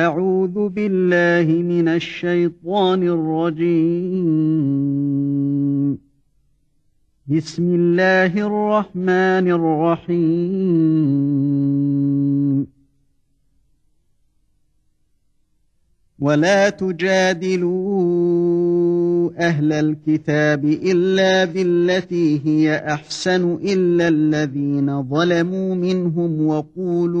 أعوذ بالله من الشيطان الرجيم. بسم الله الرحمن الرحيم. ولا تجادلوا أهل الكتاب إلا بالتي هي أحسن إلا الذين ظلموا منهم وقولوا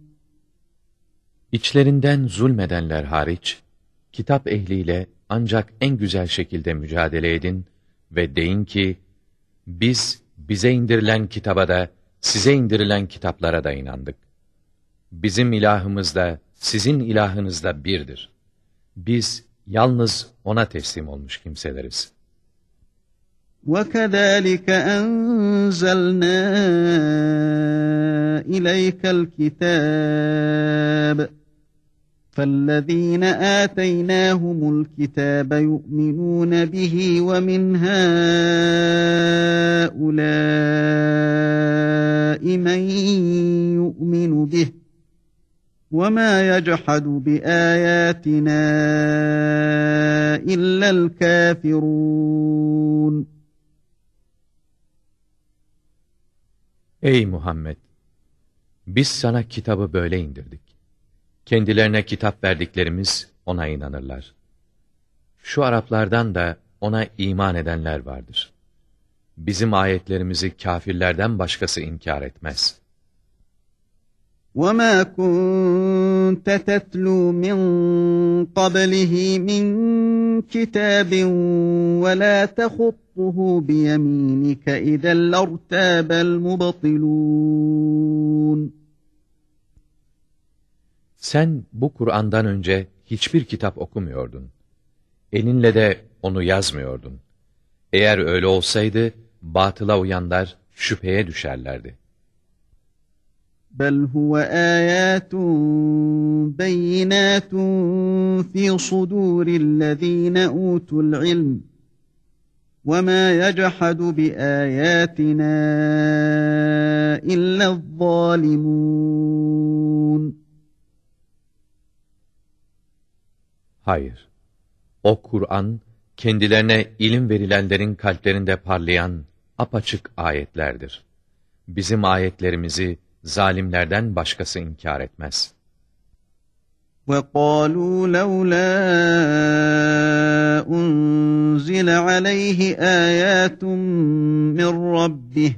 İçlerinden zulmedenler hariç, kitap ehliyle ancak en güzel şekilde mücadele edin ve deyin ki, biz bize indirilen kitaba da, size indirilen kitaplara da inandık. Bizim ilahımız da, sizin ilahınız da birdir. Biz yalnız O'na teslim olmuş kimseleriz. وكذلك أنزلنا إليك الكتاب فالذين آتيناهم الكتاب يؤمنون به ومن هؤلاء من يؤمن به وَمَا يَجْحَدُ بِآيَاتِنَا إِلَّا الْكَافِرُونَ Ey Muhammed! Biz sana kitabı böyle indirdik. Kendilerine kitap verdiklerimiz ona inanırlar. Şu Araplardan da ona iman edenler vardır. Bizim ayetlerimizi kafirlerden başkası inkar etmez.'' وَمَا كُنْتَ تَتْلُو مِنْ قَبْلِهِ مِنْ كِتَابٍ وَلَا تَخُطُّهُ بِيَمِينِكَ اِذَا لَارْتَابَ الْمُبَطِلُونَ Sen bu Kur'an'dan önce hiçbir kitap okumuyordun. Elinle de onu yazmıyordun. Eğer öyle olsaydı, batıla uyanlar şüpheye düşerlerdi. بل هو آيات بينات في صدور الذين أوتوا العلم وما يجحد بآياتنا إلا الظالمون Hayır. O Kur'an, kendilerine ilim verilenlerin kalplerinde parlayan apaçık ayetlerdir. Bizim ayetlerimizi, zalimlerden başkası inkar etmez. وَقَالُوا لَوْلَا أُنْزِلَ عَلَيْهِ آيَاتٌ مِّن رَّبِّهِ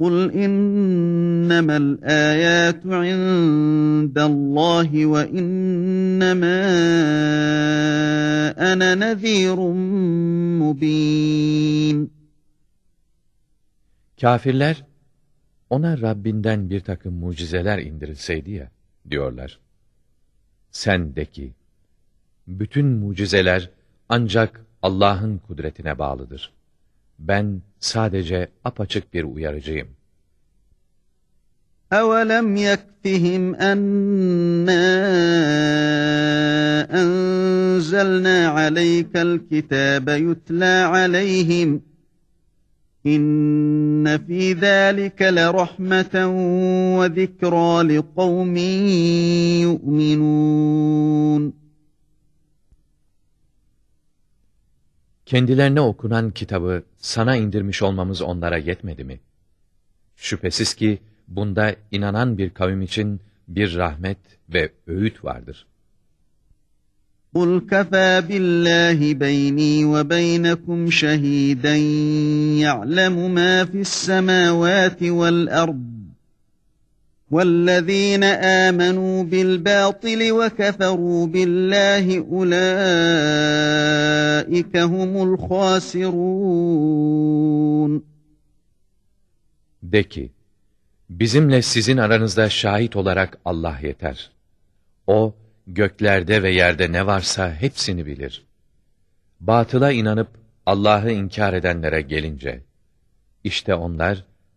قُلْ إِنَّمَا الْآيَاتُ عِندَ اللّٰهِ وَإِنَّمَا أَنَا نَذ۪يرٌ مُّب۪ينٌ Kafirler, ona Rabbinden bir takım mucizeler indirilseydi ya, diyorlar. Sen de ki, bütün mucizeler ancak Allah'ın kudretine bağlıdır. ben sadece apaçık bir uyarıcıyım. أَوَلَمْ يَكْفِهِمْ أَنَّا أَنْزَلْنَا عَلَيْكَ الْكِتَابَ يُتْلَى عَلَيْهِمْ إِنَّ فِي ذَٰلِكَ لَرَحْمَةً وَذِكْرَى لِقَوْمٍ يُؤْمِنُونَ Kendilerine okunan kitabı sana indirmiş olmamız onlara yetmedi mi? Şüphesiz ki bunda inanan bir kavim için bir rahmet ve öğüt vardır.'' قُلْ كَفَى بِاللّٰهِ بَيْنِي وَبَيْنَكُمْ شَهِيدًا يَعْلَمُ مَا فِي السَّمَاوَاتِ وَالْأَرْضِ وَالَّذ۪ينَ آمَنُوا بِالْبَاطِلِ وَكَفَرُوا بِاللّٰهِ اُولَٰئِكَ هُمُ الْخَاسِرُونَ De ki, bizimle sizin aranızda şahit olarak Allah yeter. O, göklerde ve yerde ne varsa hepsini bilir. Batıla inanıp Allah'ı inkar edenlere gelince, işte onlar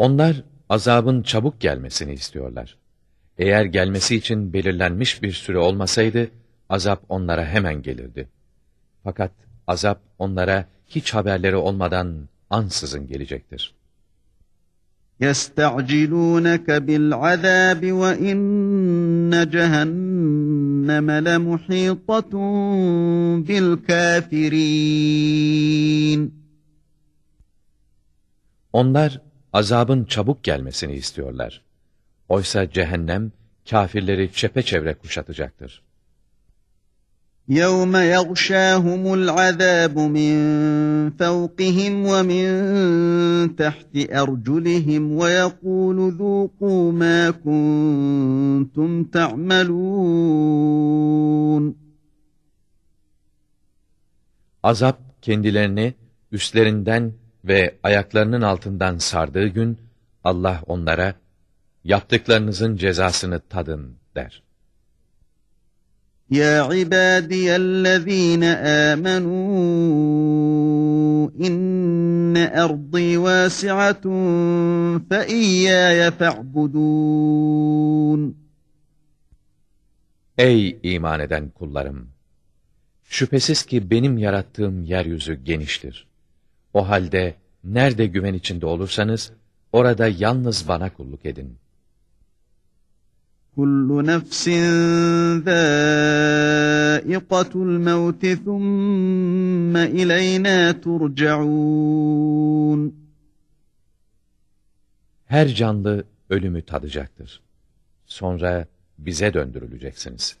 Onlar azabın çabuk gelmesini istiyorlar. Eğer gelmesi için belirlenmiş bir süre olmasaydı, azap onlara hemen gelirdi. Fakat azap onlara hiç haberleri olmadan ansızın gelecektir. يَسْتَعْجِلُونَكَ بِالْعَذَابِ وَإِنَّ جَهَنَّمَ لَمُحِيطَةٌ بِالْكَافِرِينَ Onlar azabın çabuk gelmesini istiyorlar. Oysa cehennem kâfirleri çepeçevre kuşatacaktır. يَوْمَ يَغْشَاهُمُ الْعَذَابُ مِنْ فَوْقِهِمْ وَمِنْ تَحْتِ أَرْجُلِهِمْ وَيَقُولُ ذُوقُوا مَا كُنْتُمْ تَعْمَلُونَ Azap kendilerini üstlerinden ve ayaklarının altından sardığı gün Allah onlara yaptıklarınızın cezasını tadın der. Ya ibadiyellezine amenu inne ardi vasi'atun fe iyyaya fe'budun. Ey iman eden kullarım! Şüphesiz ki benim yarattığım yeryüzü geniştir. O halde nerede güven içinde olursanız, orada yalnız bana kulluk edin. Kullu nefsin zâikatul mevti thumme ileyna turca'un. Her canlı ölümü tadacaktır. Sonra bize döndürüleceksiniz.''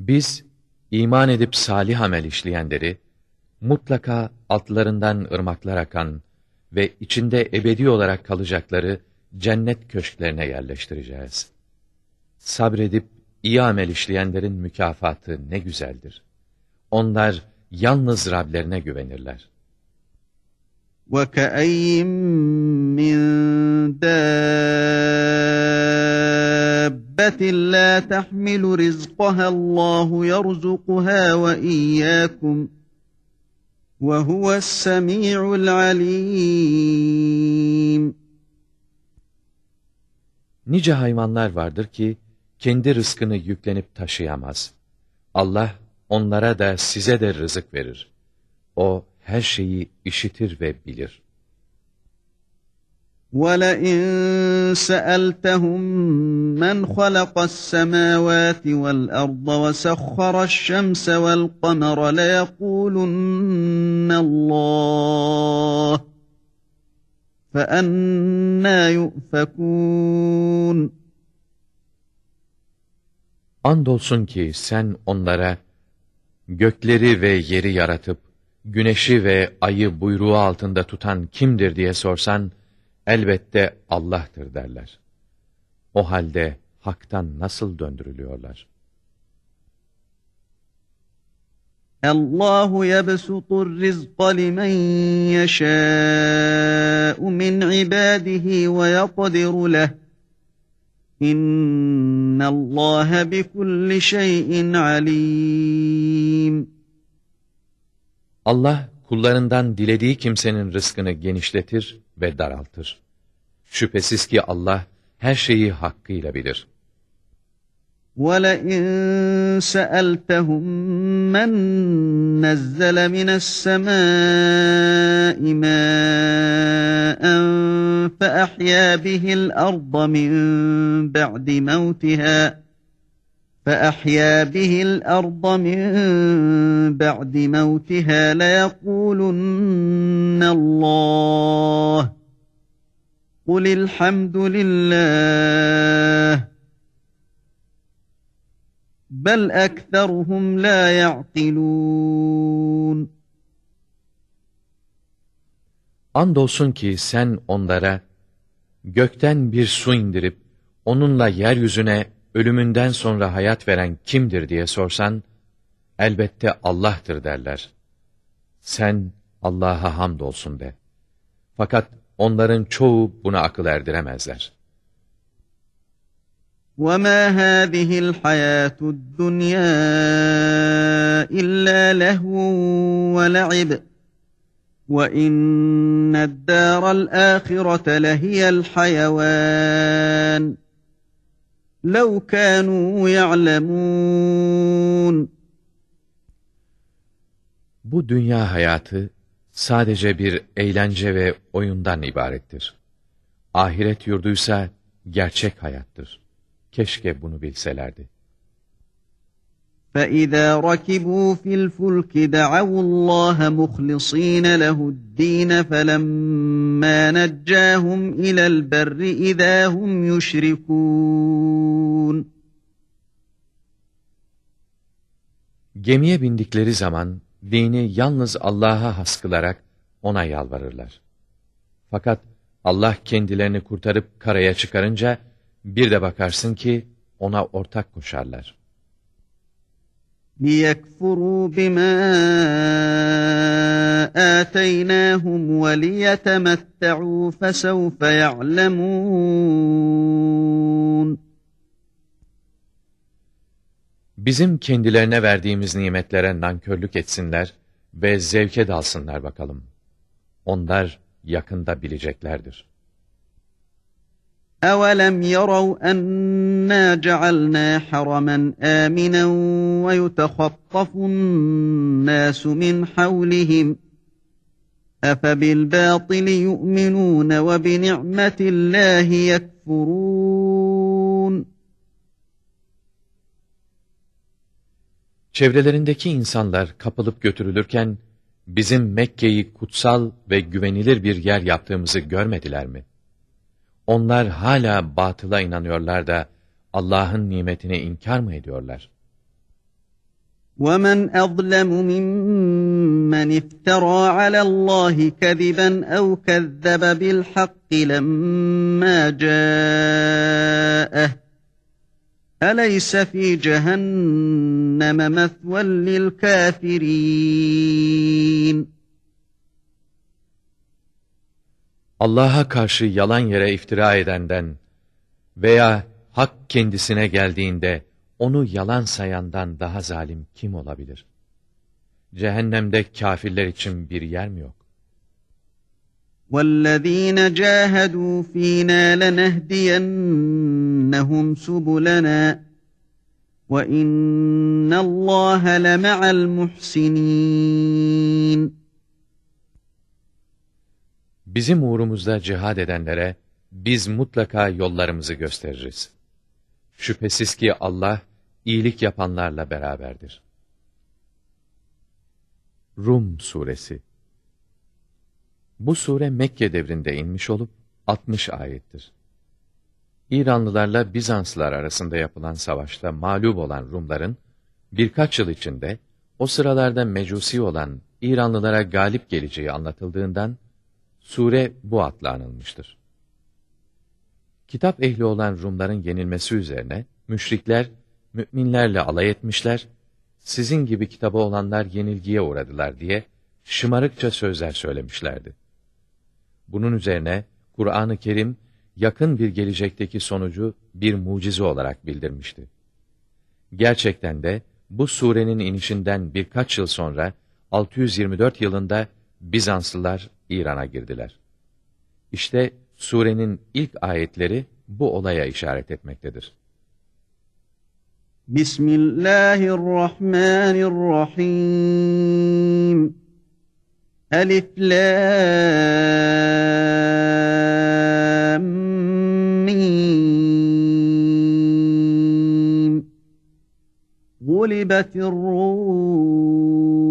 Biz iman edip salih amel işleyenleri mutlaka altlarından ırmaklar akan ve içinde ebedi olarak kalacakları cennet köşklerine yerleştireceğiz. Sabredip iyi amel işleyenlerin mükafatı ne güzeldir. Onlar yalnız Rablerine güvenirler. وَكَأَيِّن مِّن دَابَّةٍ لَّا تَحْمِلُ رِزْقَهَا اللّٰهُ يَرْزُقُهَا وَإِيَّاكُمْ وَهُوَ السَّمِيعُ الْعَلِيمُ Nice hayvanlar vardır ki, kendi rızkını yüklenip taşıyamaz. Allah onlara da size de rızık verir. O her şeyi işitir ve bilir. وَلَئِنْ سَأَلْتَهُمْ مَنْ خَلَقَ السَّمَاوَاتِ وَالْأَرْضَ وَسَخَّرَ الشَّمْسَ وَالْقَمَرَ لَيَقُولُنَّ اللّٰهِ فَأَنَّا يُؤْفَكُونَ Andolsun ki sen onlara gökleri ve yeri yaratıp güneşi ve ayı buyruğu altında tutan kimdir diye sorsan, elbette Allah'tır derler. O halde haktan nasıl döndürülüyorlar? Allahu yebsutur rizqa limen yeşâ'u min ibadihi ve yakdiru leh. İnnallâhe bikulli şeyin alîm. Allah kullarından dilediği kimsenin rızkını genişletir ve daraltır. Şüphesiz ki Allah her şeyi hakkıyla bilir. وَلَئِنْ سَأَلْتَهُمْ مَنْ نَزَّلَ مِنَ السَّمَاءِ مَاءً فَأَحْيَا بِهِ الْأَرْضَ مِنْ بَعْدِ مَوْتِهَا فَأَحْيَا بِهِ الْأَرْضَ مِنْ بَعْدِ مَوْتِهَا لَيَقُولُنَّ اللَّهُ قُلِ الْحَمْدُ لِلَّهِ بَلْ أَكْثَرُهُمْ لَا يَعْقِلُونَ Andolsun ki sen onlara gökten bir su indirip onunla yeryüzüne ölümünden sonra hayat veren kimdir diye sorsan, elbette Allah'tır derler. Sen Allah'a hamdolsun de. Fakat onların çoğu buna akıl erdiremezler. وَمَا هَذِهِ الْحَيَاةُ الدُّنْيَا إِلَّا لَهْوٌ وَلَعِبٌ وَإِنَّ الدَّارَ الْآخِرَةَ لَهِيَ الْحَيَوَانُ لَوْ كَانُوا يَعْلَمُونَ Bu dünya hayatı sadece bir eğlence ve oyundan ibarettir. Ahiret yurduysa gerçek hayattır. Keşke bunu bilselerdi. فَإِذَا رَكِبُوا فِي الْفُلْكِ دَعَوُا اللّٰهَ مُخْلِص۪ينَ لَهُ الدِّينَ فَلَمَّا نَجَّاهُمْ اِلَى الْبَرِّ اِذَا هُمْ يُشْرِكُونَ Gemiye bindikleri zaman dini yalnız Allah'a has kılarak ona yalvarırlar. Fakat Allah kendilerini kurtarıp karaya çıkarınca bir de bakarsın ki ona ortak koşarlar. لِيَكْفُرُوا بِمَا آتَيْنَاهُمْ وَلِيَتَمَتَّعُوا فَسَوْفَ يَعْلَمُونَ Bizim kendilerine verdiğimiz nimetlere nankörlük etsinler ve zevke dalsınlar bakalım. Onlar yakında bileceklerdir. أَوَلَمْ يَرَوْا أَنَّا جَعَلْنَا حَرَمًا آمِنًا وَيُتَخَطَّفُ النَّاسُ مِنْ حَوْلِهِمْ أَفَبِالْبَاطِلِ يُؤْمِنُونَ وَبِنِعْمَةِ اللّٰهِ يَكْفُرُونَ Çevrelerindeki insanlar kapılıp götürülürken, bizim Mekke'yi kutsal ve güvenilir bir yer yaptığımızı görmediler mi? Onlar hala batıla inanıyorlar da Allah'ın nimetini inkar mı ediyorlar? وَمَنْ أَظْلَمُ مِمَّنِ افْتَرَى عَلَى اللّٰهِ كَذِبًا أَوْ كَذَّبَ بِالْحَقِّ لَمَّا جَاءَهُ أَلَيْسَ فِي جَهَنَّمَ مَثْوًى لِلْكَافِرِينَ Allah'a karşı yalan yere iftira edenden veya hak kendisine geldiğinde onu yalan sayandan daha zalim kim olabilir? Cehennemde kafirler için bir yer mi yok? وَالَّذ۪ينَ جَاهَدُوا ف۪ينَا لَنَهْدِيَنَّهُمْ سُبُلَنَا وَاِنَّ اللّٰهَ لَمَعَ الْمُحْسِنِينَ Bizim uğrumuzda cihad edenlere biz mutlaka yollarımızı gösteririz. Şüphesiz ki Allah iyilik yapanlarla beraberdir. Rum Suresi Bu sure Mekke devrinde inmiş olup 60 ayettir. İranlılarla Bizanslılar arasında yapılan savaşta mağlup olan Rumların birkaç yıl içinde o sıralarda mecusi olan İranlılara galip geleceği anlatıldığından Sure bu adla anılmıştır. Kitap ehli olan Rumların yenilmesi üzerine müşrikler müminlerle alay etmişler, sizin gibi kitabı olanlar yenilgiye uğradılar diye şımarıkça sözler söylemişlerdi. Bunun üzerine Kur'an-ı Kerim yakın bir gelecekteki sonucu bir mucize olarak bildirmişti. Gerçekten de bu surenin inişinden birkaç yıl sonra 624 yılında Bizanslılar İran'a girdiler. İşte surenin ilk ayetleri bu olaya işaret etmektedir. Bismillahirrahmanirrahim. Elif lam mim. Gulibetir rum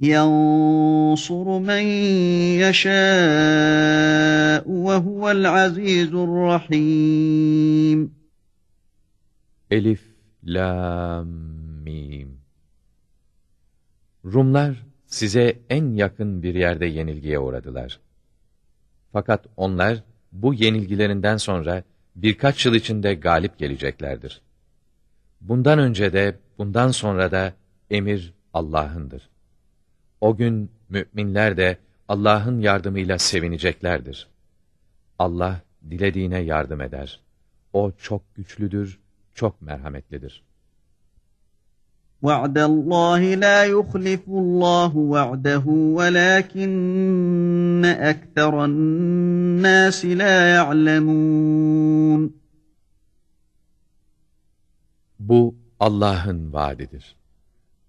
ينصر من يشاء وهو العزيز الرحيم Elif, Lam, Mim. Rumlar size en yakın bir yerde yenilgiye uğradılar. Fakat onlar bu yenilgilerinden sonra birkaç yıl içinde galip geleceklerdir. Bundan önce de bundan sonra da emir Allah'ındır. O gün müminler de Allah'ın yardımıyla sevineceklerdir. Allah dilediğine yardım eder. O çok güçlüdür, çok merhametlidir. وَعْدَ اللّٰهِ لَا يُخْلِفُ اللّٰهُ وَعْدَهُ وَلَاكِنَّ أَكْثَرَ النَّاسِ لَا يَعْلَمُونَ Bu Allah'ın vaadidir.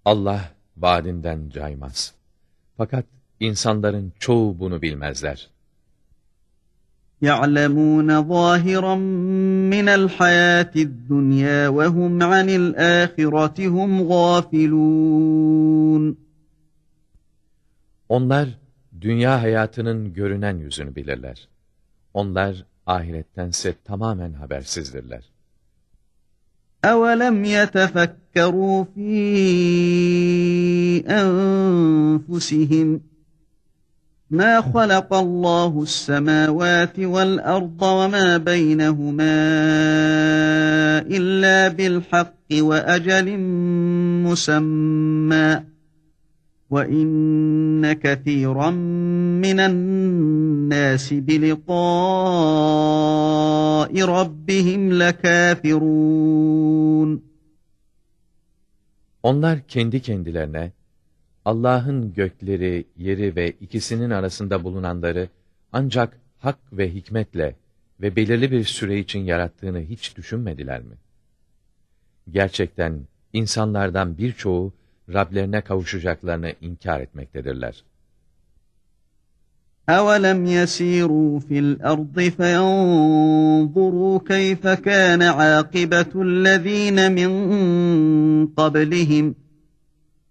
Allah vaadinden caymaz. Fakat insanların çoğu bunu bilmezler. يَعْلَمُونَ ظَاهِرًا مِنَ الْحَيَاةِ الدُّنْيَا وَهُمْ عَنِ الْآخِرَةِ هُمْ غَافِلُونَ Onlar dünya hayatının görünen yüzünü bilirler. Onlar ahirettense tamamen habersizdirler. أَوَلَمْ يَتَفَكَّرُوا فِي أَنفُسِهِمْ مَا خَلَقَ اللّٰهُ السَّمَاوَاتِ وَالْأَرْضَ وَمَا بَيْنَهُمَا إِلَّا بِالْحَقِّ وَأَجَلٍ مُّسَمًّى. وَإِنَّ كَثِيرًا مِّنَ النَّاسِ بِلِقَاءِ رَبِّهِمْ لَكَافِرُونَ. Onlar kendi kendilerine, Allah'ın gökleri, yeri ve ikisinin arasında bulunanları ancak hak ve hikmetle ve belirli bir süre için yarattığını hiç düşünmediler mi? Gerçekten insanlardan birçoğu Rablerine kavuşacaklarını inkar etmektedirler. أَوَلَمْ يَسِيرُوا فِي الْأَرْضِ فَيَنْظُرُوا كَيْفَ كَانَ عَاقِبَةُ الَّذ۪ينَ مِنْ قَبْلِهِمْ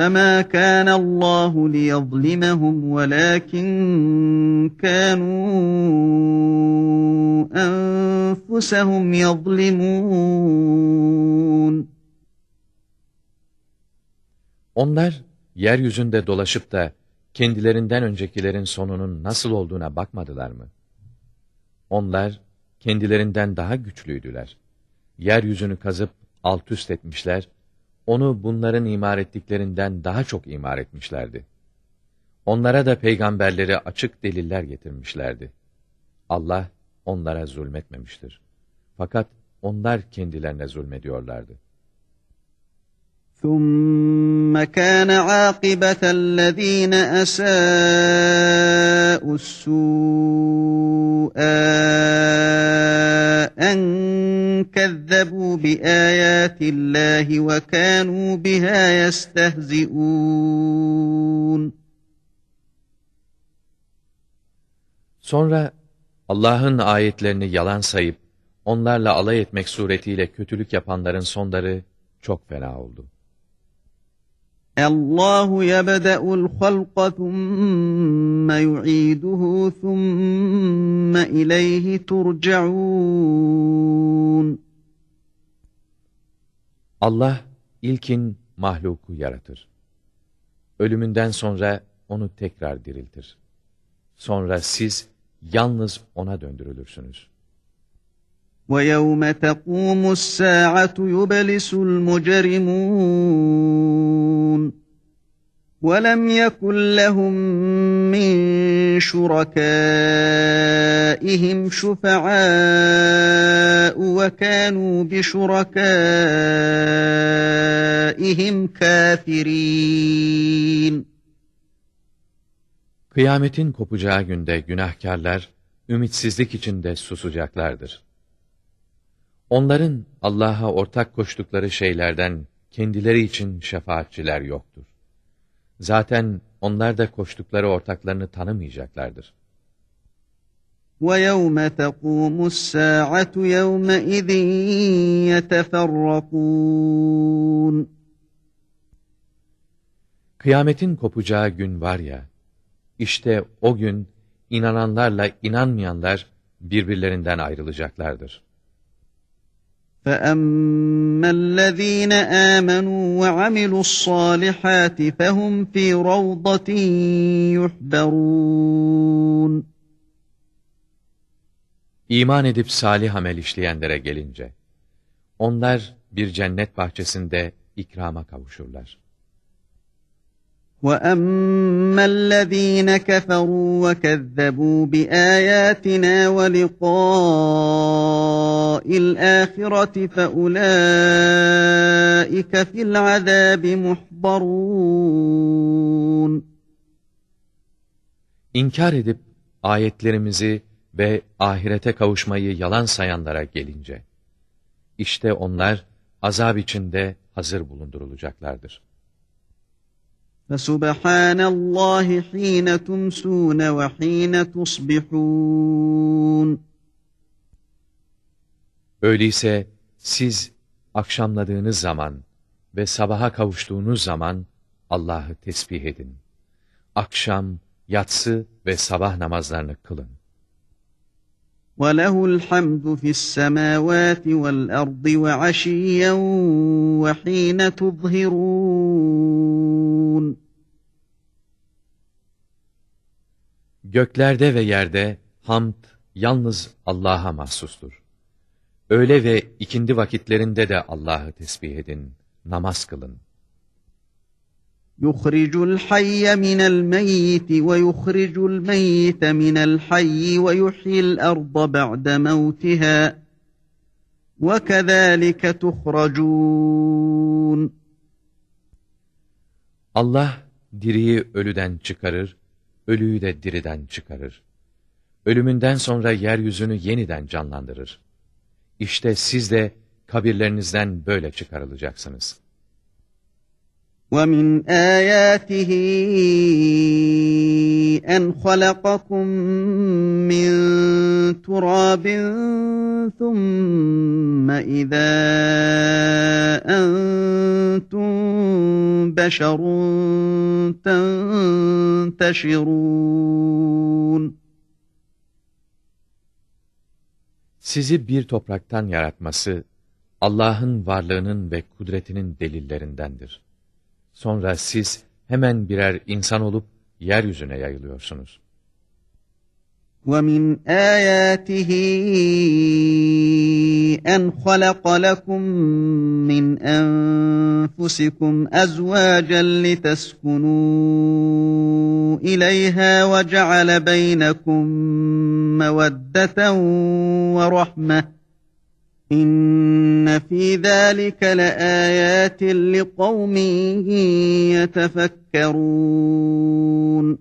فَمَا كَانَ اللّٰهُ لِيَظْلِمَهُمْ وَلَكِنْ كَانُوا أَنفُسَهُمْ يَظْلِمُونَ Onlar, yeryüzünde dolaşıp da kendilerinden öncekilerin sonunun nasıl olduğuna bakmadılar mı? Onlar kendilerinden daha güçlüydüler. Yeryüzünü kazıp alt üst etmişler, onu bunların imar ettiklerinden daha çok imar etmişlerdi. Onlara da peygamberleri açık deliller getirmişlerdi. Allah onlara zulmetmemiştir. Fakat onlar kendilerine zulmediyorlardı. ثُمَّ كَانَ عَاقِبَةَ الَّذ۪ينَ أَسَاءُوا السُّوءَ أَنْ كَذَّبُوا بِآيَاتِ اللّٰهِ وَكَانُوا بِهَا يَسْتَهْزِئُونَ Sonra Allah'ın ayetlerini yalan sayıp onlarla alay etmek suretiyle kötülük yapanların sonları çok fena oldu. Allahu yebde'ul halqa thumma yu'iduhu thumma ileyhi turca'un. Allah ilkin mahluku yaratır. Ölümünden sonra onu tekrar diriltir. Sonra siz yalnız ona döndürülürsünüz. وَيَوْمَ تَقُومُ السَّاعَةُ يُبْلِسُ الْمُجْرِمُونَ وَلَمْ يَكُنْ لَهُمْ مِنْ شُرَكَائِهِمْ شُفَعَاءُ وَكَانُوا بِشُرَكَائِهِمْ كَافِرِينَ Kıyametin kopacağı günde günahkarlar, ümitsizlik içinde susacaklardır. Onların Allah'a ortak koştukları şeylerden kendileri için şefaatçiler yoktur. Zaten onlar da koştukları ortaklarını tanımayacaklardır. وَيَوْمَ تَقُومُ السَّاعَةُ يَوْمَئِذٍ يَتَفَرَّقُونَ Kıyametin kopacağı gün var ya, işte o gün inananlarla inanmayanlar birbirlerinden ayrılacaklardır. فَأَمَّا الَّذ۪ينَ آمَنُوا وَعَمِلُوا الصَّالِحَاتِ فَهُمْ ف۪ي رَوْضَةٍ يُحْبَرُونَ İman edip salih amel işleyenlere gelince, onlar bir cennet bahçesinde ikrama kavuşurlar. وَأَمَّا الَّذ۪ينَ كَفَرُوا وَكَذَّبُوا بِآيَاتِنَا وَلِقَاءِ الْآخِرَةِ فَأُولَٰئِكَ فِي الْعَذَابِ مُحْضَرُونَ İnkar edip ayetlerimizi ve ahirete kavuşmayı yalan sayanlara gelince, işte onlar azap içinde hazır bulundurulacaklardır. فَسُبْحَانَ اللّٰهِ ح۪ينَ تُمْسُونَ وَح۪ينَ تُصْبِحُونَ Öyleyse siz akşamladığınız zaman ve sabaha kavuştuğunuz zaman Allah'ı tesbih edin. Akşam, yatsı ve sabah namazlarını kılın. وَلَهُ الْحَمْدُ فِي السَّمَاوَاتِ وَالْأَرْضِ وَعَشِيًّا وَح۪ينَ تُظْهِرُونَ Göklerde ve yerde hamd yalnız Allah'a mahsustur. Öğle ve ikindi vakitlerinde de Allah'ı tesbih edin, namaz kılın. يُخْرِجُ الْحَيَّ مِنَ الْمَيِّتِ وَيُخْرِجُ الْمَيِّتَ مِنَ الْحَيِّ وَيُحْيِي الْأَرْضَ بَعْدَ مَوْتِهَا وَكَذَٰلِكَ تُخْرَجُونَ Allah diriyi ölüden çıkarır, ölüyü de diriden çıkarır. Ölümünden sonra yeryüzünü yeniden canlandırır. İşte siz de kabirlerinizden böyle çıkarılacaksınız. وَمِنْ آيَاتِهِ أَنْ خَلَقَكُم مِّن تُرَابٍ ثُمَّ إِذَا أَنْتُمْ بَشَرٌ تَنْتَشِرُونَ Sizi bir topraktan yaratması, Allah'ın varlığının ve kudretinin delillerindendir. Sonra siz hemen birer insan olup yeryüzüne yayılıyorsunuz. وَمِنْ آيَاتِهِ أَنْ خَلَقَ لَكُم مِّنْ أَنفُسِكُمْ أَزْوَاجًا لِتَسْكُنُوا إِلَيْهَا وَجَعَلَ بَيْنَكُم مَّوَدَّةً وَرَحْمَةً İnne fî zâlike leâyâtin liqavmin yetefekkerûn.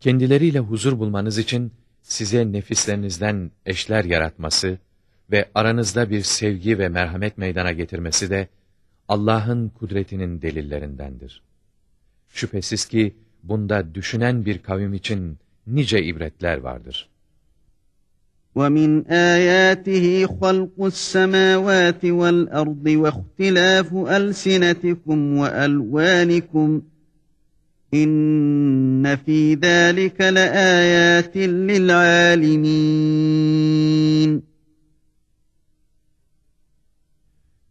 Kendileriyle huzur bulmanız için size nefislerinizden eşler yaratması ve aranızda bir sevgi ve merhamet meydana getirmesi de Allah'ın kudretinin delillerindendir. Şüphesiz ki bunda düşünen bir kavim için nice ibretler vardır. وَمِنْ آيَاتِهِ خَلْقُ السَّمَاوَاتِ وَالْأَرْضِ وَاخْتِلَافُ أَلْسِنَتِكُمْ وَأَلْوَانِكُمْ İnne fî zâlike leâyâtin lil'âlimîn.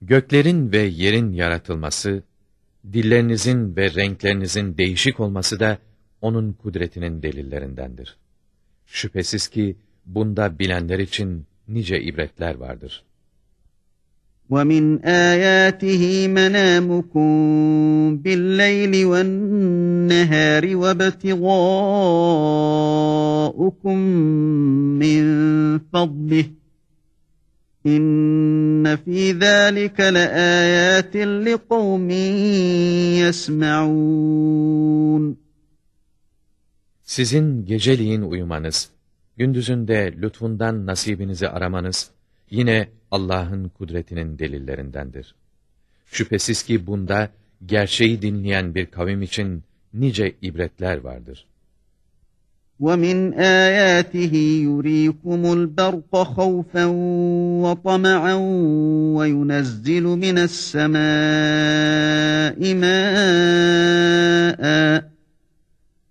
Göklerin ve yerin yaratılması, dillerinizin ve renklerinizin değişik olması da onun kudretinin delillerindendir. Şüphesiz ki bunda bilenler için nice ibretler vardır. وَمِنْ آيَاتِهِ مَنَامُكُمْ بِاللَّيْلِ وَالنَّهَارِ وَابْتِغَاؤُكُمْ مِنْ فَضْلِهِ İnne fî zâlike leâyâtin liqavmin yesme'ûn. Sizin geceliğin uyumanız, gündüzünde lütfundan nasibinizi aramanız, yine Allah'ın kudretinin delillerindendir. Şüphesiz ki bunda gerçeği dinleyen bir kavim için nice ibretler vardır. وَمِنْ آيَاتِهِ يُرِيكُمُ الْبَرْقَ خَوْفًا وَطَمَعًا وَيُنَزِّلُ مِنَ السَّمَاءِ مَاءً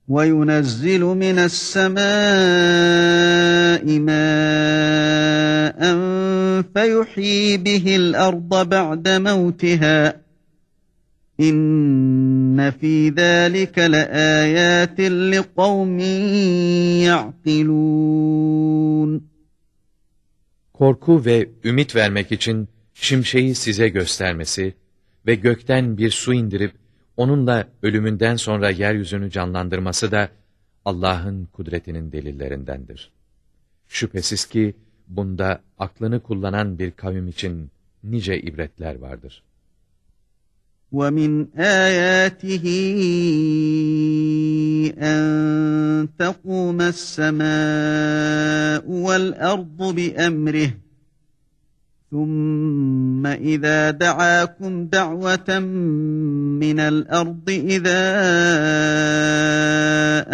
وَيُنَزِّلُ مِنَ السَّمَاءِ مَاءً فَيُحْيِي بِهِ الْأَرْضَ بَعْدَ مَوْتِهَا İnne fî zâlike leâyâtin liqavmin ya'kilûn. Korku ve ümit vermek için şimşeği size göstermesi ve gökten bir su indirip onunla ölümünden sonra yeryüzünü canlandırması da Allah'ın kudretinin delillerindendir. Şüphesiz ki bunda aklını kullanan bir kavim için nice ibretler vardır. وَمِنْ آيَاتِهِ أَن تَقُومَ السَّمَاءُ وَالْأَرْضُ بِأَمْرِهِ ثُمَّ إِذَا دَعَاكُمْ دَعْوَةً مِّنَ الْأَرْضِ إِذَا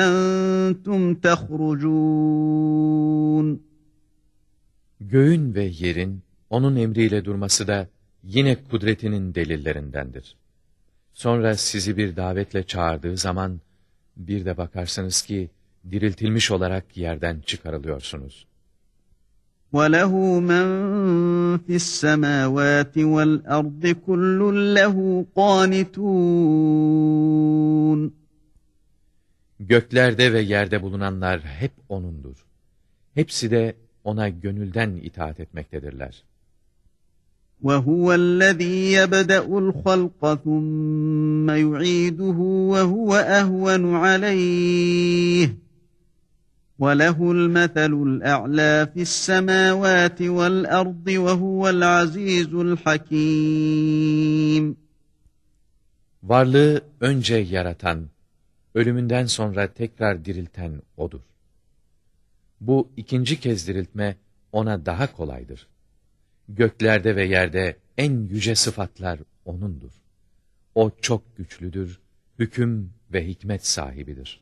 أَنْتُمْ تَخْرُجُونَ Göğün ve yerin onun emriyle durması da yine kudretinin delillerindendir. Sonra sizi bir davetle çağırdığı zaman bir de bakarsınız ki diriltilmiş olarak yerden çıkarılıyorsunuz. وَلَهُ مَنْ فِي السَّمَاوَاتِ وَالْأَرْضِ كُلٌّ لَهُ قَانِتُونَ Göklerde ve yerde bulunanlar hep O'nundur. Hepsi de O'na gönülden itaat etmektedirler. وَهُوَ الَّذ۪ي يَبْدَأُ الْخَلْقَ ثُمَّ يُعِيدُهُ وَهُوَ أَهْوَنُ عَلَيْهِ وَلَهُ الْمَثَلُ الْأَعْلَى فِي السَّمَاوَاتِ وَالْأَرْضِ وَهُوَ الْعَز۪يزُ الْحَك۪يمُ Varlığı önce yaratan, ölümünden sonra tekrar dirilten O'dur. Bu ikinci kez diriltme O'na daha kolaydır. Göklerde ve yerde en yüce sıfatlar O'nundur. O çok güçlüdür, hüküm ve hikmet sahibidir.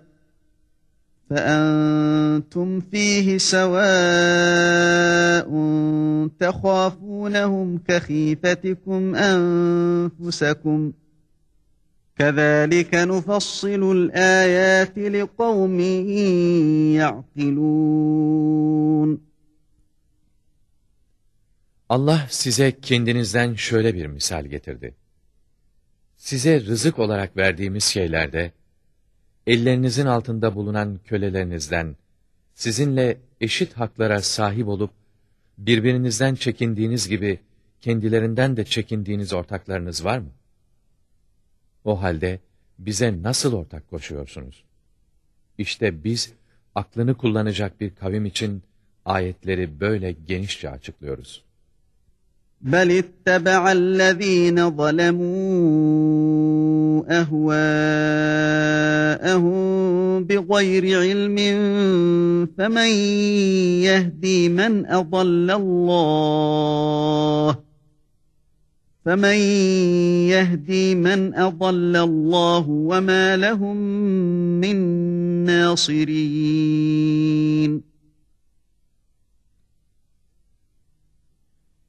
فأنتم فيه سواء تخافونهم كخيفتكم أنفسكم كذلك نفصل الآيات لقوم يعقلون Allah size kendinizden şöyle bir misal getirdi. Size rızık olarak verdiğimiz şeylerde, ellerinizin altında bulunan kölelerinizden, sizinle eşit haklara sahip olup, birbirinizden çekindiğiniz gibi, kendilerinden de çekindiğiniz ortaklarınız var mı? O halde, bize nasıl ortak koşuyorsunuz? İşte biz, aklını kullanacak bir kavim için, ayetleri böyle genişçe açıklıyoruz. بل اتبع الذين ظلموا أهواءهم بغير علم فمن يهدي من أضل الله فمن يهدي من أضل الله وما لهم من ناصرين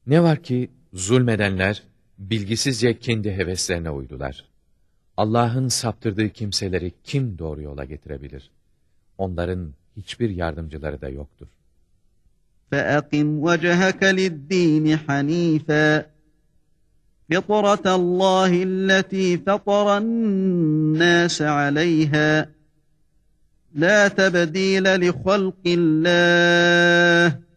Ne var ki zulmedenler bilgisizce kendi heveslerine uydular. Allah'ın saptırdığı kimseleri kim doğru yola getirebilir? Onların hiçbir yardımcıları da yoktur. فَأَقِمْ وَجَهَكَ لِلدِّينِ حَنِيفًا فِطْرَةَ اللّٰهِ الَّتِي فَطَرَ النَّاسَ عَلَيْهَا لَا تَبْدِيلَ لِخَلْقِ اللّٰهِ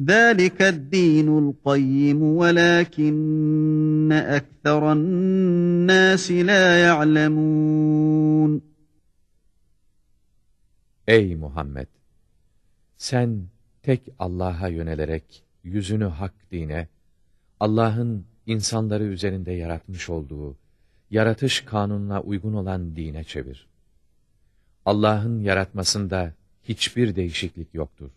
ذَٰلِكَ الدِّينُ الْقَيِّمُ وَلَٰكِنَّ أَكْثَرَ النَّاسِ لَا يَعْلَمُونَ Ey Muhammed! Sen tek Allah'a yönelerek yüzünü hak dine, Allah'ın insanları üzerinde yaratmış olduğu, yaratış kanununa uygun olan dine çevir. Allah'ın yaratmasında hiçbir değişiklik yoktur.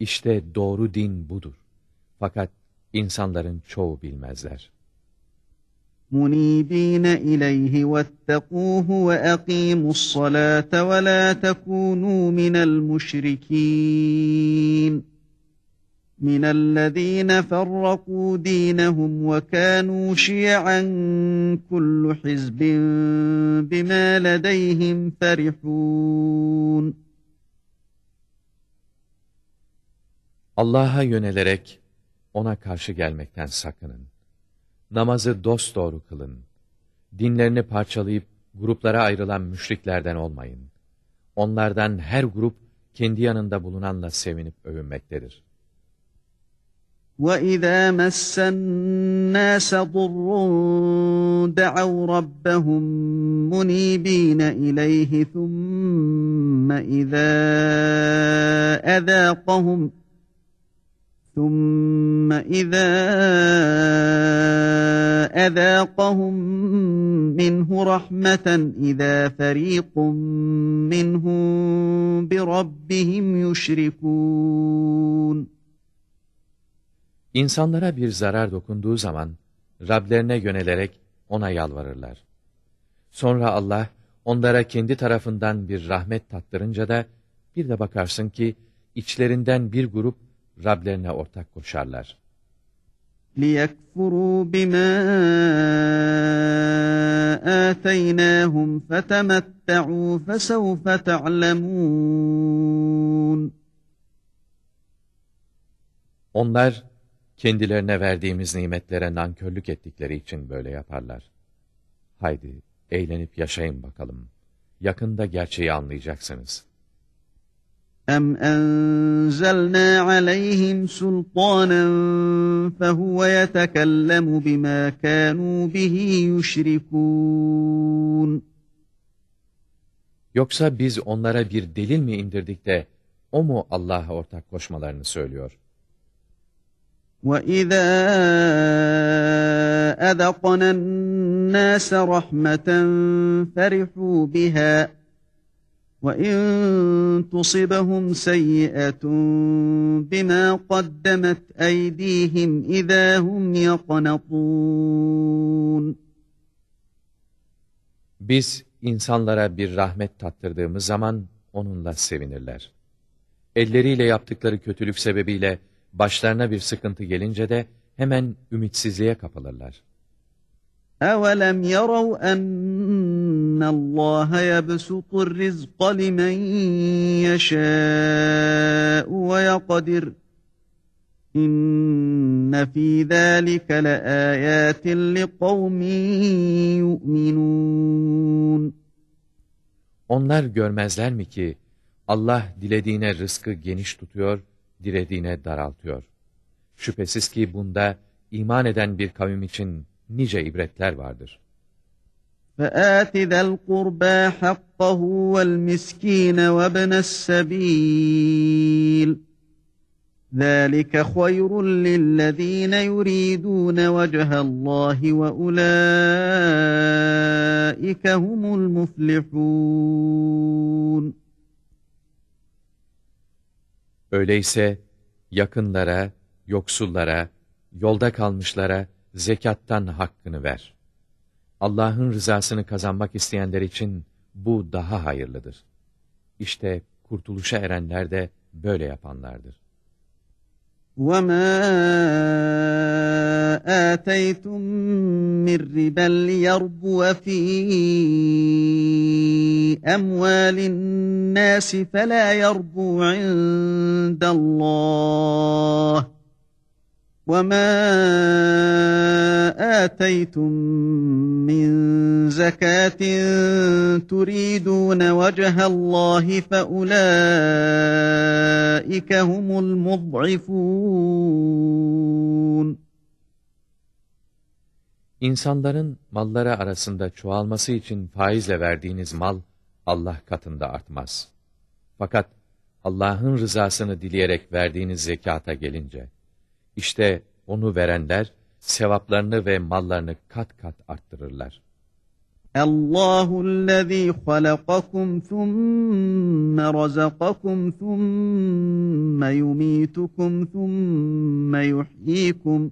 İşte doğru din budur. Fakat insanların çoğu bilmezler. منيبين إليه واتقوه وأقيموا الصلاة ولا تكونوا من المشركين من الذين فرقوا دينهم وكانوا شيعا كل حزب بما لديهم فرحون Allah'a yönelerek ona karşı gelmekten sakının. Namazı dosdoğru kılın. Dinlerini parçalayıp gruplara ayrılan müşriklerden olmayın. Onlardan her grup kendi yanında bulunanla sevinip övünmektedir. وَإِذَا مَسَّ النَّاسَ ضُرٌّ دَعَوْا رَبَّهُمْ مُنِيبِينَ إِلَيْهِ ثُمَّ إِذَا أَذَاقَهُمْ ثُمَّ إِذَا أَذَاقَهُمْ مِنْهُ رَحْمَةً إِذَا فَرِيقٌ مِّنْهُمْ بِرَبِّهِمْ يُشْرِكُونَ İnsanlara bir zarar dokunduğu zaman, Rablerine yönelerek ona yalvarırlar. Sonra Allah, onlara kendi tarafından bir rahmet tattırınca da, bir de bakarsın ki, içlerinden bir grup, Rablerine ortak koşarlar. لِيَكْفُرُوا بِمَا آتَيْنَاهُمْ فَتَمَتَّعُوا فَسَوْفَ تَعْلَمُونَ Onlar, kendilerine verdiğimiz nimetlere nankörlük ettikleri için böyle yaparlar. Haydi, eğlenip yaşayın bakalım. Yakında gerçeği anlayacaksınız. أَمْ أَنزَلْنَا عَلَيْهِمْ سُلْطَانًا فَهُوَ يَتَكَلَّمُ بِمَا كَانُوا بِهِ يُشْرِكُونَ Yoksa biz onlara bir delil mi indirdik de, o mu Allah'a ortak koşmalarını söylüyor? وَإِذَا أَذَقْنَا النَّاسَ رَحْمَةً فَرِحُوا بِهَا وَإِنْ تُصِبَهُمْ سَيِّئَةٌ بِمَا قَدَّمَتْ أَيْدِيهِمْ إِذَا هُمْ يَقْنَطُونَ Biz insanlara bir rahmet tattırdığımız zaman onunla sevinirler. Elleriyle yaptıkları kötülük sebebiyle başlarına bir sıkıntı gelince de hemen ümitsizliğe kapılırlar. أَوَلَمْ يَرَوْا أَنَّ اللّٰهَ يَبْسُطُ الرِّزْقَ لِمَنْ يَشَاءُ وَيَقْدِرُ إِنَّ فِي ذَٰلِكَ لَآيَاتٍ لِقَوْمٍ يُؤْمِنُونَ Onlar görmezler mi ki Allah dilediğine rızkı geniş tutuyor, dilediğine daraltıyor. Şüphesiz ki bunda iman eden bir kavim için nice ibretler vardır. فآت ذا القربى حقه والمسكين وابن السبيل ذَٰلِكَ خَيْرٌ لِلَّذ۪ينَ يُرِيدُونَ وَجْهَ اللّٰهِ وَاُولَٰئِكَ هُمُ الْمُفْلِحُونَ Öyleyse yakınlara, yoksullara, yolda kalmışlara zekattan hakkını ver. Allah'ın rızasını kazanmak isteyenler için bu daha hayırlıdır. İşte kurtuluşa erenler de böyle yapanlardır. وَمَا آتَيْتُم مِّن رِّبًا لِّيَرْبُوَ فِي أَمْوَالِ النَّاسِ فَلَا يَرْبُو عِندَ اللَّهِ وَمَا آتَيْتُم مِّن زَكَاةٍ تُرِيدُونَ وَجْهَ اللّٰهِ فَأُولَٰئِكَ هُمُ الْمُضْعِفُونَ İnsanların malları arasında çoğalması için faizle verdiğiniz mal, Allah katında artmaz. Fakat Allah'ın rızasını dileyerek verdiğiniz zekata gelince, işte onu verenler, sevaplarını ve mallarını kat kat arttırırlar. Allahu allazi halakakum thumma razaqakum thumma yumitukum thumma yuhyikum.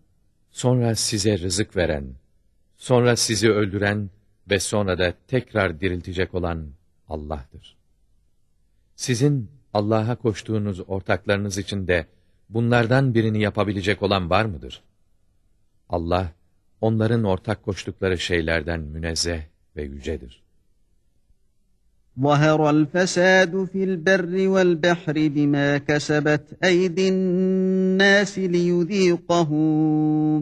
sonra size rızık veren, sonra sizi öldüren ve sonra da tekrar diriltecek olan Allah'tır. Sizin Allah'a koştuğunuz ortaklarınız için de bunlardan birini yapabilecek olan var mıdır? Allah, onların ortak koştukları şeylerden münezzeh ve yücedir. ظهر الفساد في البر والبحر بما كسبت أيدي الناس ليذيقهم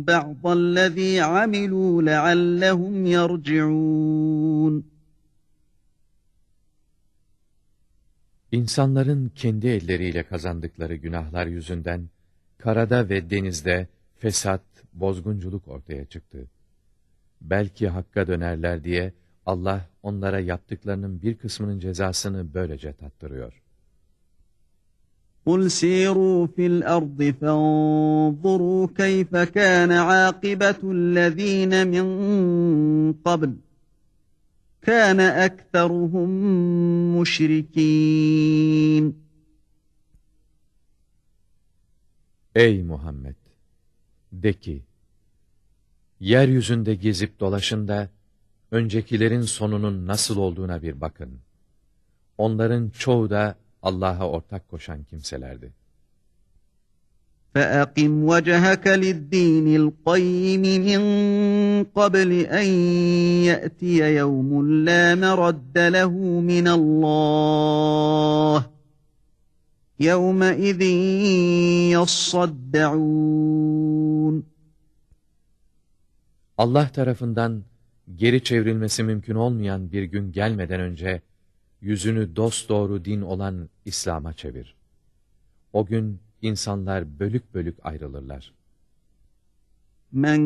بعض الذي عملوا لعلهم يرجعون İnsanların kendi elleriyle kazandıkları günahlar yüzünden karada ve denizde fesat, bozgunculuk ortaya çıktı. Belki hakka dönerler diye Allah onlara yaptıklarının bir kısmının cezasını böylece tattırıyor. قُلْ سِيرُوا فِي الْأَرْضِ فَانظُرُوا كَيْفَ كَانَ عَاقِبَةُ الَّذ۪ينَ مِنْ قَبْلِ كَانَ أَكْثَرُهُمْ مُشْرِك۪ينَ Ey Muhammed! De ki, yeryüzünde gezip dolaşın da, öncekilerin sonunun nasıl olduğuna bir bakın. Onların çoğu da Allah'a ortak koşan kimselerdi. فَأَقِمْ وَجَهَكَ لِلدِّينِ الْقَيِّمِ مِنْ قَبْلِ أَنْ يَأْتِيَ يَوْمٌ لَا مَرَدَّ لَهُ مِنَ اللّٰهِ يَوْمَئِذٍ يَصَّدَّعُونَ Allah tarafından geri çevrilmesi mümkün olmayan bir gün gelmeden önce, yüzünü dosdoğru din olan İslam'a çevir. O gün insanlar bölük bölük ayrılırlar. Men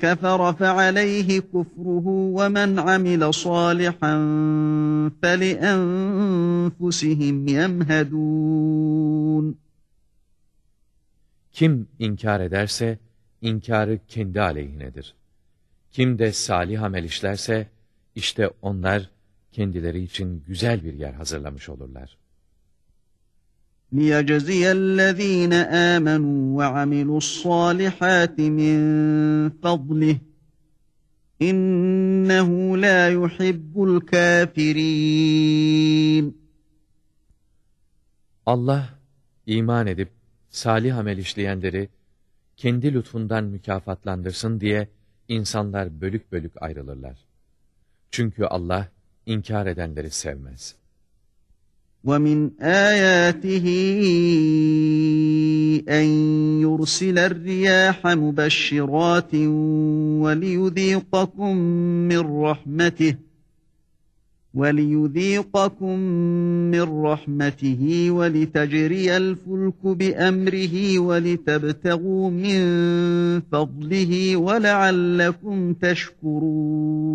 kefere fealeyhi kufruhu ve men amile salihan feli enfusihim yemhedun. Kim inkar ederse, inkarı kendi aleyhinedir. Kim de salih amel işlerse, işte onlar kendileri için güzel bir yer hazırlamış olurlar. لِيَجْزِيَ الَّذ۪ينَ آمَنُوا وَعَمِلُوا الصَّالِحَاتِ مِنْ فَضْلِهِ اِنَّهُ لَا يُحِبُّ الْكَافِرِينَ Allah, iman edip salih amel işleyenleri, kendi lütfundan mükafatlandırsın diye, insanlar bölük bölük ayrılırlar. Çünkü Allah inkar edenleri sevmez. وَمِنْ آيَاتِهِ أن يرسل الرياح مبشرات وليذيقكم من رحمته وَلِيُذ۪يقَكُمْ مِنْ رَحْمَتِهِ وَلِتَجْرِيَ الْفُلْكُ بِأَمْرِهِ وَلِتَبْتَغُوا مِنْ فَضْلِهِ وَلَعَلَّكُمْ تَشْكُرُونَ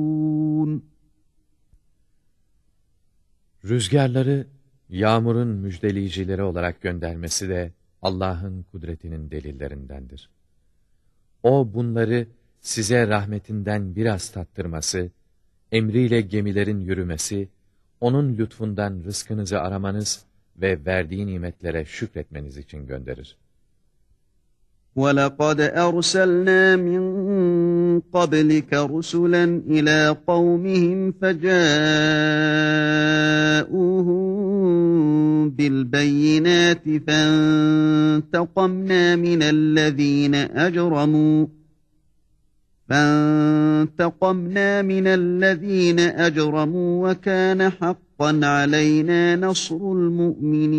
Rüzgarları yağmurun müjdeleyicileri olarak göndermesi de Allah'ın kudretinin delillerindendir. O bunları size rahmetinden biraz tattırması, emriyle gemilerin yürümesi, onun lütfundan rızkınızı aramanız ve verdiği nimetlere şükretmeniz için gönderir. وَلَقَدْ أَرْسَلْنَا مِنْ قَبْلِكَ رُسُلًا إِلَى قَوْمِهِمْ فَجَاءُوهُمْ بِالْبَيِّنَاتِ فَانْتَقَمْنَا مِنَ الَّذ۪ينَ أَجْرَمُوا فَانْتَقَمْنَا مِنَ الَّذ۪ينَ أَجْرَمُوا وَكَانَ حَقًّا عَلَيْنَا نَصْرُ الْمُؤْمِنِينَ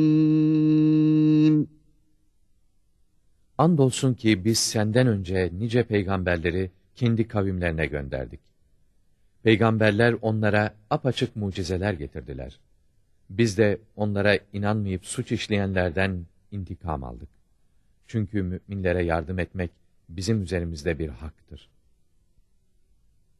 Andolsun ki biz senden önce nice peygamberleri kendi kavimlerine gönderdik. Peygamberler onlara apaçık mucizeler getirdiler. Biz de onlara inanmayıp suç işleyenlerden intikam aldık. Çünkü müminlere yardım etmek bizim üzerimizde bir haktır.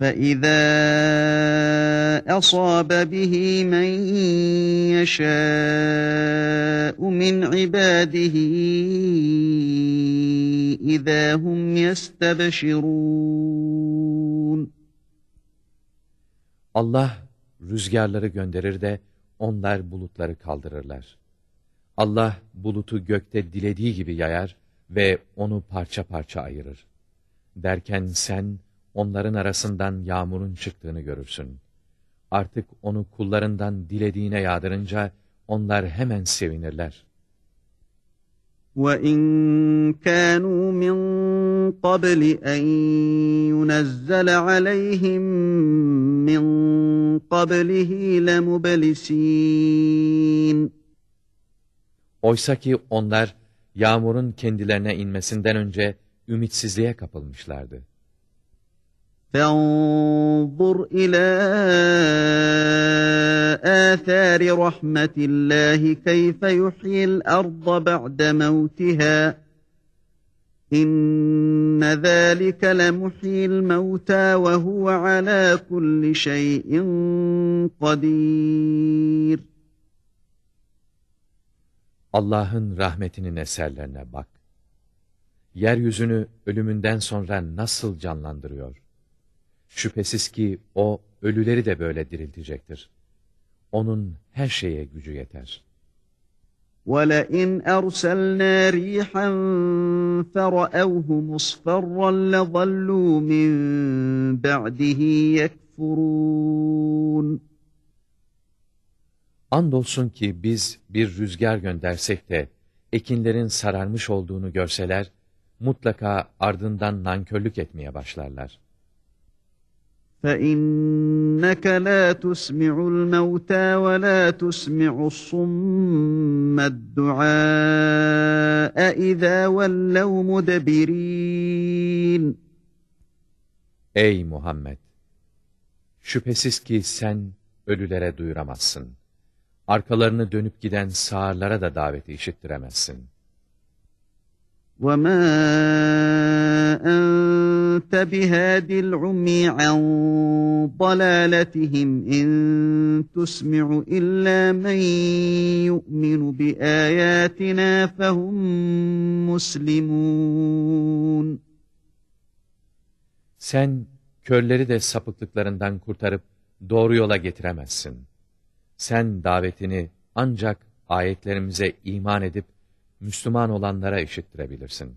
فَإِذَا أَصَابَ بِهِ مَنْ يَشَاءُ مِنْ عِبَادِهِ اِذَا هُمْ يَسْتَبْشِرُونَ Allah rüzgarları gönderir de onlar bulutları kaldırırlar. Allah bulutu gökte dilediği gibi yayar ve onu parça parça ayırır. Derken sen, onların arasından yağmurun çıktığını görürsün. Artık onu kullarından dilediğine yağdırınca onlar hemen sevinirler. وَاِنْ كَانُوا مِنْ قَبْلِ اَنْ يُنَزَّلَ عَلَيْهِمْ مِنْ قَبْلِهِ لَمُبَلِسِينَ Oysa ki onlar yağmurun kendilerine inmesinden önce ümitsizliğe kapılmışlardı. فانظر إلى آثار رحمة الله كيف يحيي الأرض بعد موتها إن ذلك لمحيي الموتى وهو على كل شيء قدير Allah'ın rahmetinin eserlerine bak. Yeryüzünü ölümünden sonra nasıl canlandırıyor? Şüphesiz ki o ölüleri de böyle diriltecektir. Onun her şeye gücü yeter. وَلَئِنْ أَرْسَلْنَا رِيحًا فَرَأَوْهُ مُصْفَرًّا لَظَلُّوا مِنْ بَعْدِهِ يَكْفُرُونَ Andolsun ki biz bir rüzgar göndersek de ekinlerin sararmış olduğunu görseler, mutlaka ardından nankörlük etmeye başlarlar. فَاِنَّكَ لَا تُسْمِعُ الْمَوْتَى وَلَا تُسْمِعُ الصُّمَّ الدُّعَاءَ اِذَا وَلَّوْ مُدَبِر۪ينَ Ey Muhammed! Şüphesiz ki sen ölülere duyuramazsın. Arkalarını dönüp giden sağırlara da daveti işittiremezsin. وَمَا أَنْتَ بِهَادِ الْعُمِي عَنْ ضَلَالَتِهِمْ اِنْ تُسْمِعُ إِلَّا مَنْ يُؤْمِنُ بِآيَاتِنَا فَهُمْ مُسْلِمُونَ Sen körleri de sapıklıklarından kurtarıp doğru yola getiremezsin. Sen davetini ancak ayetlerimize iman edip Müslüman olanlara işittirebilirsin.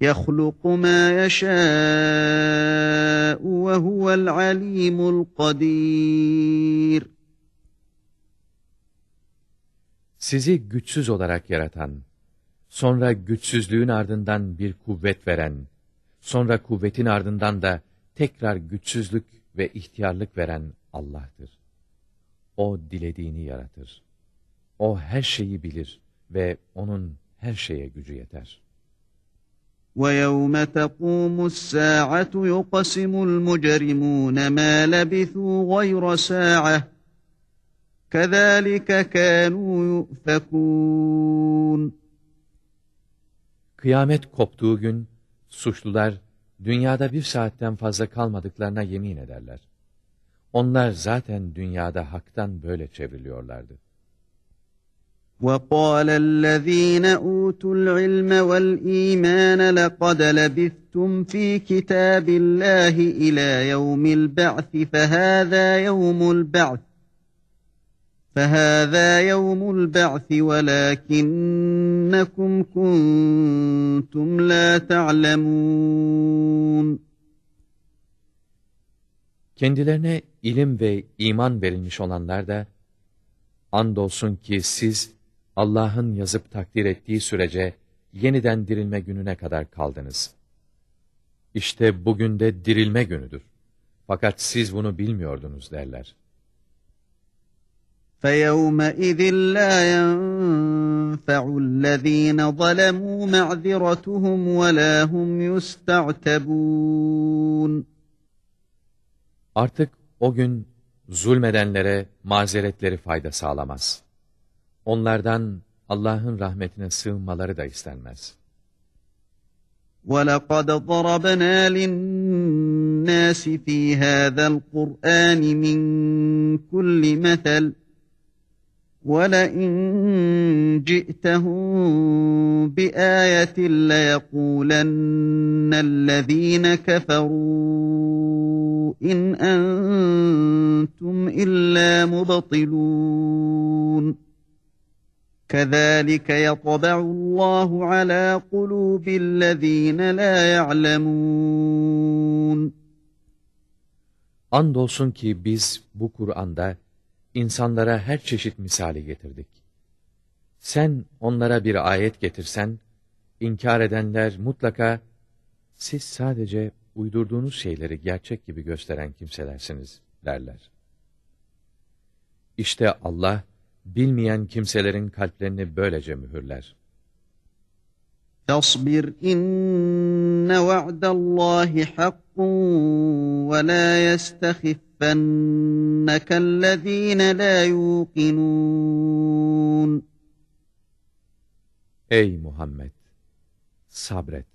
يَخْلُقُ مَا يَشَاءُ وَهُوَ الْعَلِيمُ الْقَدِيرُ Sizi güçsüz olarak yaratan, sonra güçsüzlüğün ardından bir kuvvet veren, sonra kuvvetin ardından da tekrar güçsüzlük ve ihtiyarlık veren Allah'tır. O dilediğini yaratır. O her şeyi bilir ve O'nun her şeye gücü yeter.'' وَيَوْمَ تَقُومُ السَّاعَةُ يُقَسِمُ الْمُجْرِمُونَ مَا لَبِثُوا غَيْرَ سَاعَةٍ كَذَٰلِكَ كَانُوا يُؤْفَكُونَ Kıyamet koptuğu gün suçlular dünyada bir saatten fazla kalmadıklarına yemin ederler. Onlar zaten dünyada haktan böyle çevriliyorlardı. وَقَالَ الَّذ۪ينَ اُوتُوا الْعِلْمَ وَالْا۪يمَانَ لَقَدْ لَبِثْتُمْ ف۪ي كِتَابِ اللّٰهِ اِلَى يَوْمِ الْبَعْثِ فَهَذَا يَوْمُ الْبَعْثِ فَهَذَا يَوْمُ الْبَعْثِ وَلَكِنَّكُمْ كُنْتُمْ لَا تَعْلَمُونَ Kendilerine ilim ve iman verilmiş olanlar da, andolsun ki siz, Allah'ın yazıp takdir ettiği sürece yeniden dirilme gününe kadar kaldınız. İşte bugün de dirilme günüdür. Fakat siz bunu bilmiyordunuz derler. فَيَوْمَئِذٍ لَا يَنْفَعُ الَّذ۪ينَ ظَلَمُوا مَعْذِرَتُهُمْ وَلَا هُمْ يُسْتَعْتَبُونَ Artık o gün zulmedenlere mazeretleri fayda sağlamaz. Onlardan Allah'ın rahmetine sığınmaları da istenmez. وَلَقَدْ ضَرَبْنَا لِلنَّاسِ فِي هَذَا الْقُرْآنِ مِنْ كُلِّ مَثَلٍ وَلَئِنْ جِئْتَهُمْ بِآيَةٍ لَيَقُولَنَّ الَّذ۪ينَ كَفَرُوا إِنْ أَنْتُمْ إِلَّا مُبَطِلُونَ كَذَٰلِكَ يَطْبَعُ اللّٰهُ عَلَى قُلُوبِ الَّذ۪ينَ لَا يَعْلَمُونَ Andolsun ki biz bu Kur'an'da insanlara her çeşit misali getirdik. Sen onlara bir ayet getirsen, inkar edenler mutlaka, siz sadece uydurduğunuz şeyleri gerçek gibi gösteren kimselersiniz derler. İşte Allah, bilmeyen kimselerin kalplerini böylece mühürler. Tasbir inne va'dallahi hakkun ve la yestehiffennekellezine la yuqinun. Ey Muhammed! Sabret!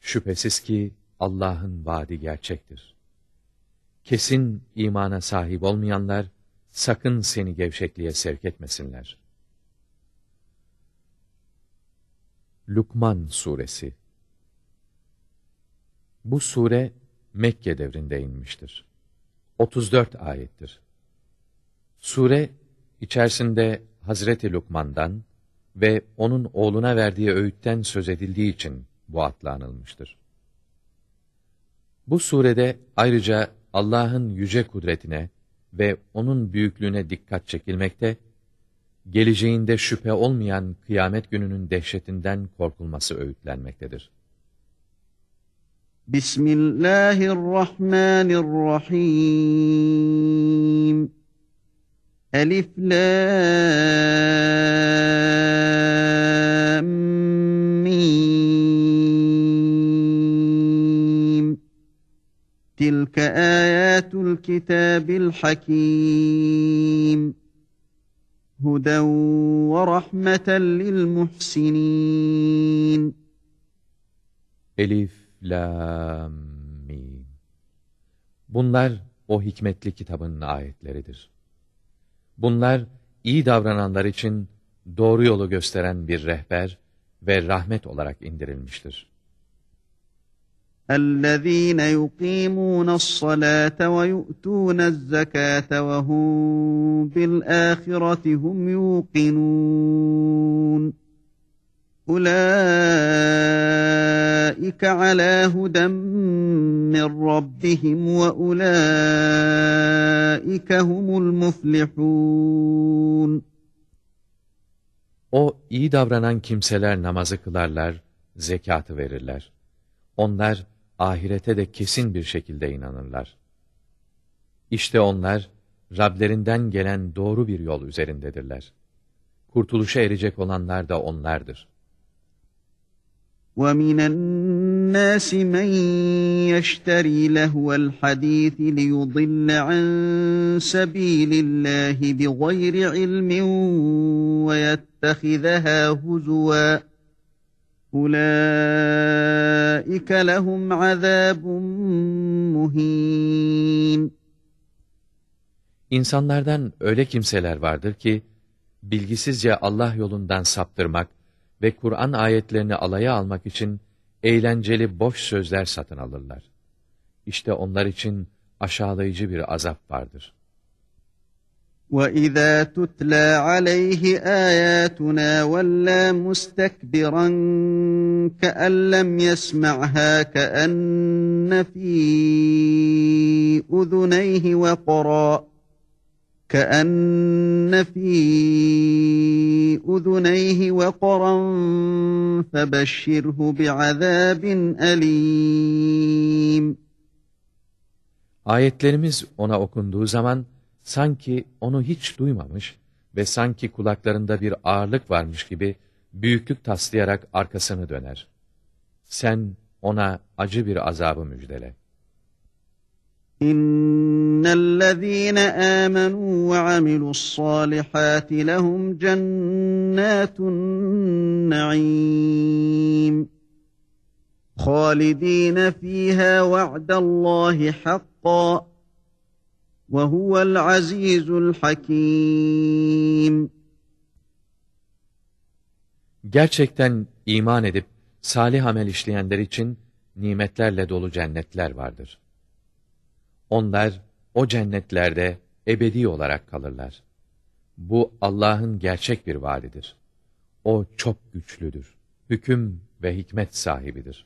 Şüphesiz ki Allah'ın vaadi gerçektir. Kesin imana sahip olmayanlar, sakın seni gevşekliğe sevk etmesinler. Lukman Suresi Bu sure Mekke devrinde inmiştir. 34 ayettir. Sure içerisinde Hazreti Lukman'dan ve onun oğluna verdiği öğütten söz edildiği için bu adla anılmıştır. Bu surede ayrıca Allah'ın yüce kudretine ve O'nun büyüklüğüne dikkat çekilmekte, geleceğinde şüphe olmayan kıyamet gününün dehşetinden korkulması öğütlenmektedir. Bismillahirrahmanirrahim. Elif Lam Tilke ayatul kitabil hakim. هدى ورحمة للمحسنين Elif, la, mim. Bunlar o hikmetli kitabın ayetleridir. Bunlar iyi davrananlar için doğru yolu gösteren bir rehber ve rahmet olarak indirilmiştir. اَلَّذ۪ينَ يُقِيمُونَ الصَّلَاةَ وَيُؤْتُونَ الزَّكَاةَ وَهُمْ بِالْآخِرَةِ هُمْ يُوقِنُونَ أُولَٰئِكَ عَلَى هُدًى مِّن رَّبِّهِمْ وَأُولَٰئِكَ هُمُ الْمُفْلِحُونَ O iyi davranan kimseler namazı kılarlar, zekatı verirler. Onlar ahirete de kesin bir şekilde inanırlar. İşte onlar Rablerinden gelen doğru bir yol üzerindedirler. Kurtuluşa erecek olanlar da onlardır. وَمِنَ النَّاسِ مَنْ يَشْتَرِي لَهْوَ الْحَدِيثِ لِيُضِلَّ عَنْ سَبِيلِ اللّٰهِ بِغَيْرِ عِلْمٍ وَيَتَّخِذَهَا هُزُوًا Ulaika lehum azabun muhin. İnsanlardan öyle kimseler vardır ki bilgisizce Allah yolundan saptırmak ve Kur'an ayetlerini alaya almak için eğlenceli boş sözler satın alırlar. İşte onlar için aşağılayıcı bir azap vardır.'' وَإِذَا تُتْلَى عَلَيْهِ آيَاتُنَا وَلَّى مُسْتَكْبِرًا كَأَنْ لَمْ يَسْمَعْهَا كَأَنَّ فِي أُذُنَيْهِ وَقْرًا كَأَنَّ فِي أُذُنَيْهِ وَقْرًا فَبَشِّرْهُ بِعَذَابٍ أَلِيمٍ Ayetlerimiz ona okunduğu zaman, sanki onu hiç duymamış ve sanki kulaklarında bir ağırlık varmış gibi büyüklük taslayarak arkasını döner. Sen ona acı bir azabı müjdele. İnnellezîne âmenû ve amilussâlihâti lehum cennâtun naîm. خالدين فيها وعد الله حقا وَهُوَ الْعَز۪يزُ الْحَك۪يمُ Gerçekten iman edip salih amel işleyenler için nimetlerle dolu cennetler vardır. Onlar o cennetlerde ebedi olarak kalırlar. Bu Allah'ın gerçek bir vaadidir. O çok güçlüdür. Hüküm ve hikmet sahibidir.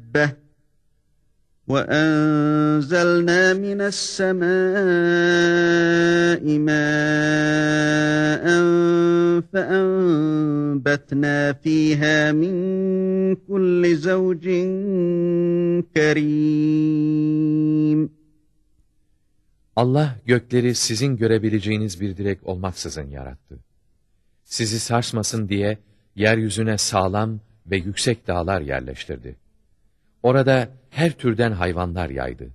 وَاَنْزَلْنَا مِنَ السَّمَاءِ مَاءً فَاَنْبَتْنَا ف۪يهَا مِنْ كُلِّ زَوْجٍ كَرِيمٍ Allah gökleri sizin görebileceğiniz bir direk olmaksızın yarattı. Sizi sarsmasın diye yeryüzüne sağlam ve yüksek dağlar yerleştirdi. Orada her türden hayvanlar yaydı.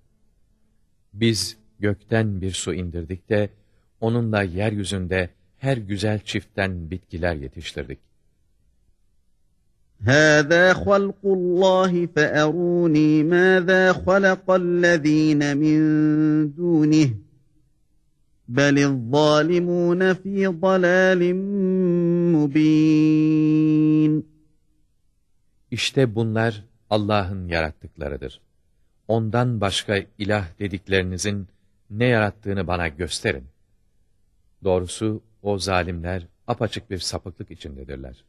Biz gökten bir su indirdik de onunla yeryüzünde her güzel çiftten bitkiler yetiştirdik. هَذَا خَلْقُ اللّٰهِ فَأَرُونِي مَاذَا خَلَقَ الَّذ۪ينَ مِنْ دُونِهِ بَلِ الظَّالِمُونَ ف۪ي ضَلَالٍ مُب۪ينٍ İşte bunlar Allah'ın yarattıklarıdır. Ondan başka ilah dediklerinizin ne yarattığını bana gösterin. Doğrusu o zalimler apaçık bir sapıklık içindedirler.